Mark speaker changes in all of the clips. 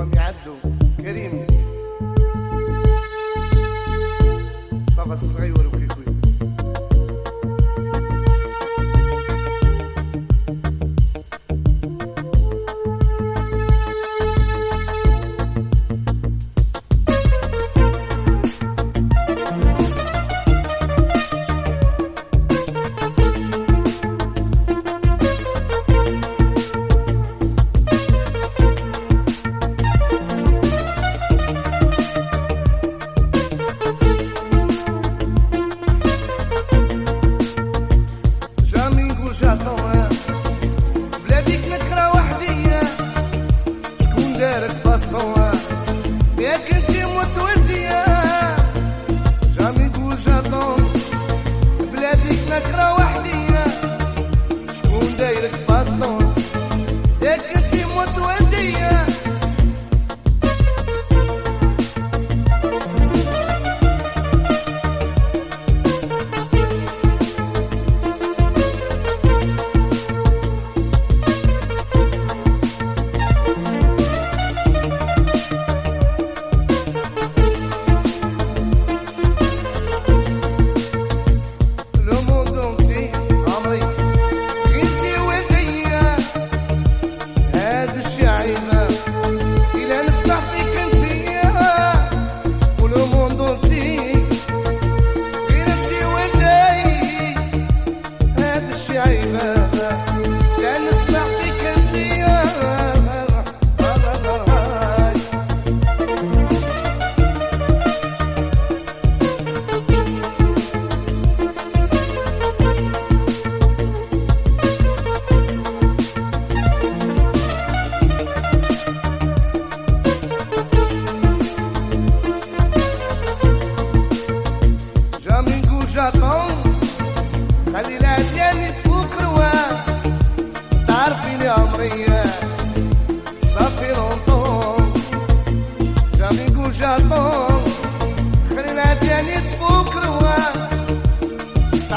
Speaker 1: هم يعدوا كريم بابا الصغير وكبير struggle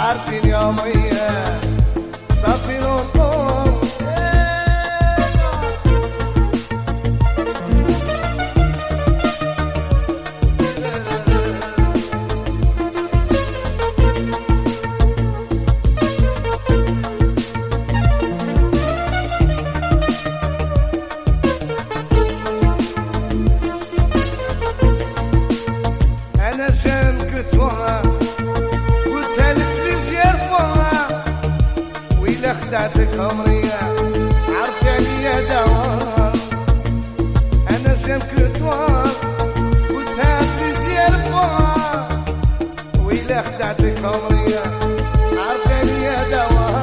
Speaker 1: حرف اليومية صافي نور ويلا خدعتك عمرية. عرفت عليا دوار أنا جامك لطوار وتعب مزيان بوار وإلا خدعتك عمرية. عرفت عليا دوار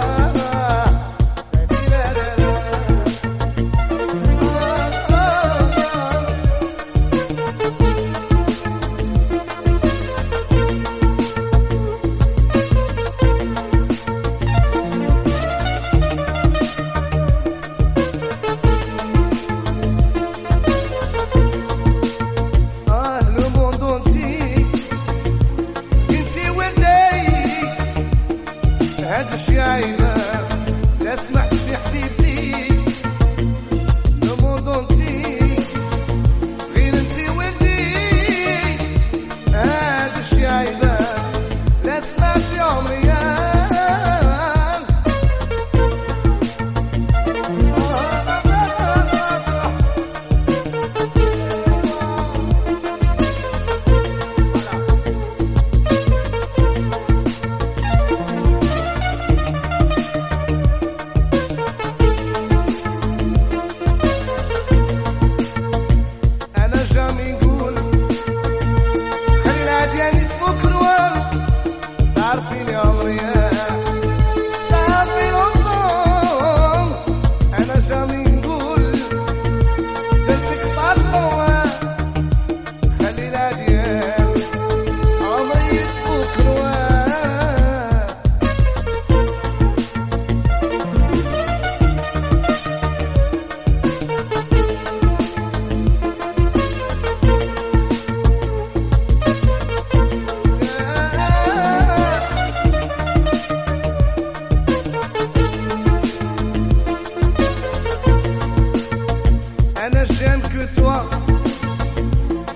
Speaker 1: That's not. بالتوى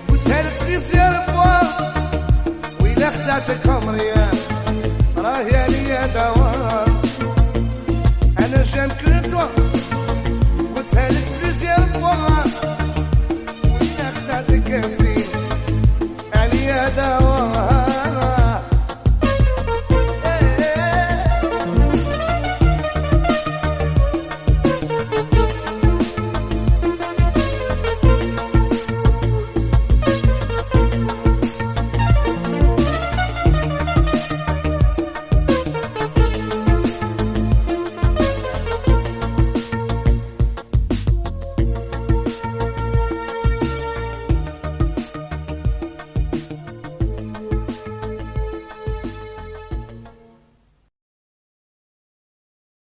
Speaker 1: وتلقي سير فوا ويلا خلاتك عمريا راه يا ليا دوا أنا جام كنتوا وتلقي سير فوا ويلا خلاتك عمريا